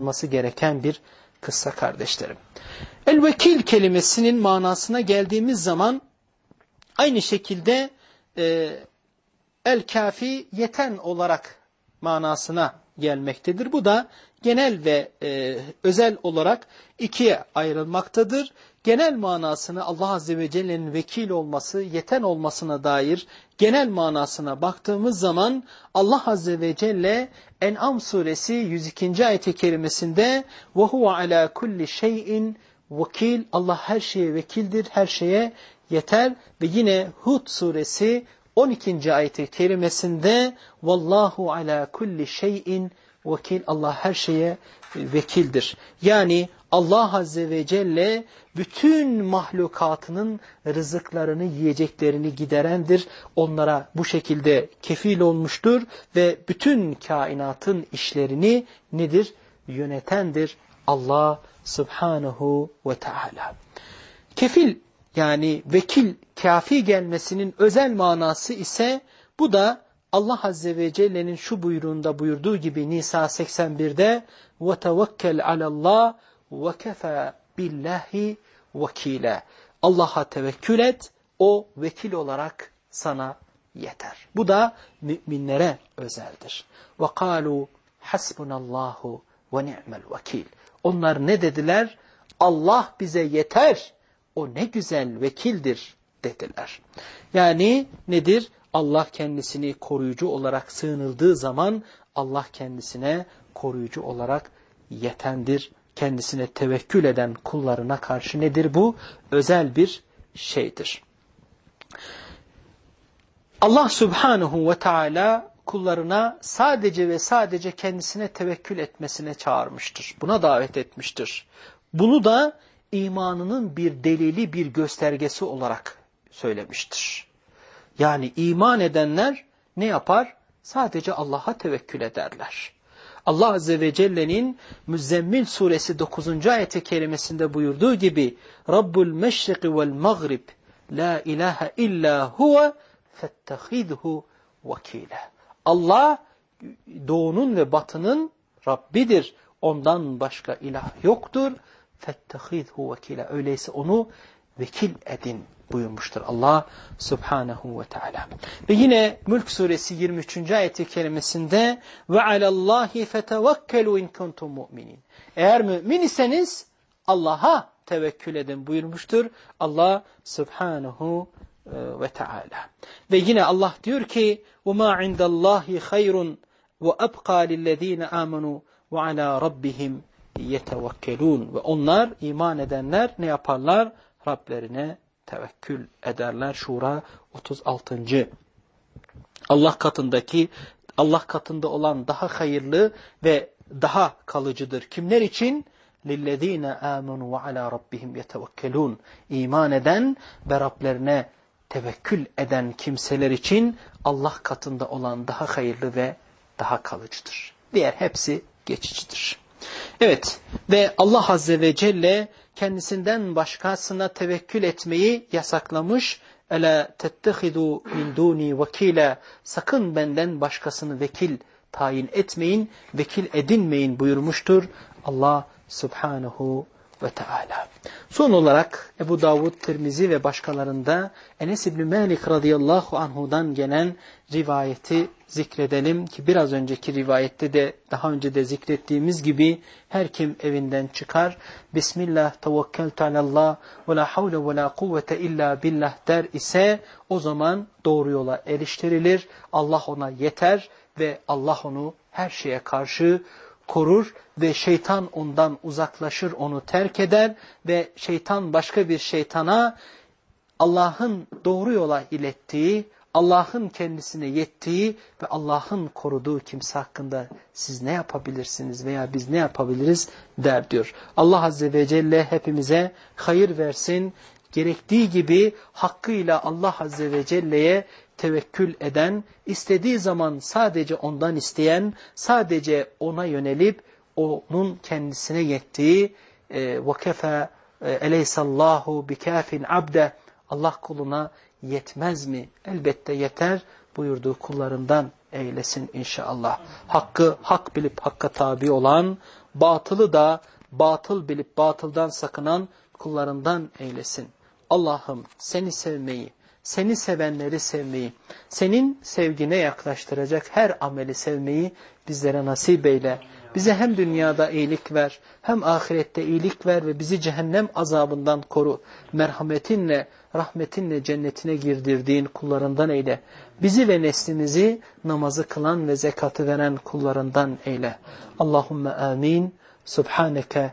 olması gereken bir kıssa kardeşlerim. El-vekil kelimesinin manasına geldiğimiz zaman aynı şekilde e, el-kafi yeten olarak manasına gelmektedir. Bu da genel ve e, özel olarak ikiye ayrılmaktadır. Genel manasını Allah Azze ve Celle'nin vekil olması, yeten olmasına dair genel manasına baktığımız zaman Allah Azze ve Celle En'am suresi 102. ayet-i kerimesinde وَهُوَ عَلَى كُلِّ شَيْءٍ vekil Allah her şeye vekildir, her şeye yeter ve yine Hud suresi 12. ayet-i kerimesinde Vallahu ala kulli şeyin vekil Allah her şeye vekildir. Yani Allah Azze ve Celle bütün mahlukatının rızıklarını, yiyeceklerini giderendir. Onlara bu şekilde kefil olmuştur ve bütün kainatın işlerini nedir? Yönetendir Allah Subhanahu ve Teala. Kefil yani vekil kafi gelmesinin özel manası ise bu da Allah Azze ve Celle'nin şu buyruğunda buyurduğu gibi Nisa 81'de وَتَوَكَّلْ عَلَى اللّٰهِ وَكَفَى بِاللّٰهِ وَكِيلًا Allah'a tevekkül et, o vekil olarak sana yeter. Bu da müminlere özeldir. وَقَالُوا حَسْبُنَ اللّٰهُ وَنِعْمَ الْوَكِيلِ Onlar ne dediler? Allah bize yeter, o ne güzel vekildir dediler. Yani nedir? Allah kendisini koruyucu olarak sığınıldığı zaman Allah kendisine koruyucu olarak yetendir. Kendisine tevekkül eden kullarına karşı nedir bu? Özel bir şeydir. Allah subhanahu ve teala kullarına sadece ve sadece kendisine tevekkül etmesine çağırmıştır. Buna davet etmiştir. Bunu da imanının bir delili, bir göstergesi olarak söylemiştir. Yani iman edenler ne yapar? Sadece Allah'a tevekkül ederler. Allah Azze ve Celle'nin Müzzemmil suresi 9. ayeti kerimesinde buyurduğu gibi Rabbul meşriki vel mağrib la ilahe illa huve fettehidhu vekile. Allah doğunun ve batının Rabbidir. Ondan başka ilah yoktur. Fettehidhu vekile. Öyleyse onu vekil edin buyurmuştur Allah subhanahu ve teala. Ve yine Mülk suresi 23. ayeti kerimesinde ve alallahi fetevekkelu in kuntum mu'minin. Eğer mümin iseniz Allah'a tevekkül edin buyurmuştur Allah subhanahu e, ve teala. Ve yine Allah diyor ki وَمَا عِنْدَ اللّٰهِ خَيْرٌ وَأَبْقَى لِلَّذ۪ينَ آمَنُوا وَعَلَى رَبِّهِمْ يَتَوَكَّلُونَ Ve onlar iman edenler ne yaparlar? Rablerine tevekkül ederler. Şura 36. Allah katındaki Allah katında olan daha hayırlı ve daha kalıcıdır. Kimler için? لِلَّذ۪ينَ آمَنُوا وَعَلَى رَبِّهِمْ يَتَوَكَّلُونَ İman eden ve Rablerine tevekkül eden kimseler için Allah katında olan daha hayırlı ve daha kalıcıdır. Diğer hepsi geçicidir. Evet ve Allah Azze ve Celle kendisinden başkasına tevekkül etmeyi yasaklamış. Ela tettehidu min duni vekile. Sakın benden başkasını vekil tayin etmeyin, vekil edinmeyin buyurmuştur. Allah Subhanahu ve Teala. Son olarak Ebu Davud, Tirmizi ve başkalarında Enes İbni Malik radıyallahu anhudan gelen rivayeti zikredelim ki biraz önceki rivayette de daha önce de zikrettiğimiz gibi her kim evinden çıkar Bismillah tevekkeltu alallah ve la havle ve la kuvvete illa billah der ise o zaman doğru yola eriştirilir. Allah ona yeter ve Allah onu her şeye karşı korur ve şeytan ondan uzaklaşır, onu terk eder ve şeytan başka bir şeytana Allah'ın doğru yola ilettiği, Allah'ın kendisine yettiği ve Allah'ın koruduğu kimse hakkında siz ne yapabilirsiniz veya biz ne yapabiliriz der diyor. Allah Azze ve Celle hepimize hayır versin Gerektiği gibi hakkıyla Allah Azze ve Celle'ye tevekkül eden, istediği zaman sadece ondan isteyen, sadece ona yönelip onun kendisine yettiği وَكَفَى اَلَيْسَ اللّٰهُ بِكَافٍ عَبْدَ Allah kuluna yetmez mi? Elbette yeter buyurduğu kullarından eylesin inşallah. Hakkı hak bilip hakka tabi olan, batılı da batıl bilip batıldan sakınan kullarından eylesin. Allah'ım seni sevmeyi, seni sevenleri sevmeyi, senin sevgine yaklaştıracak her ameli sevmeyi bizlere nasip eyle. Bize hem dünyada iyilik ver, hem ahirette iyilik ver ve bizi cehennem azabından koru. Merhametinle, rahmetinle cennetine girdirdiğin kullarından eyle. Bizi ve neslimizi namazı kılan ve zekatı veren kullarından eyle. Allahümme amin. Subhaneke